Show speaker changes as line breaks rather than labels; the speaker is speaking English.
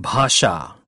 भाषा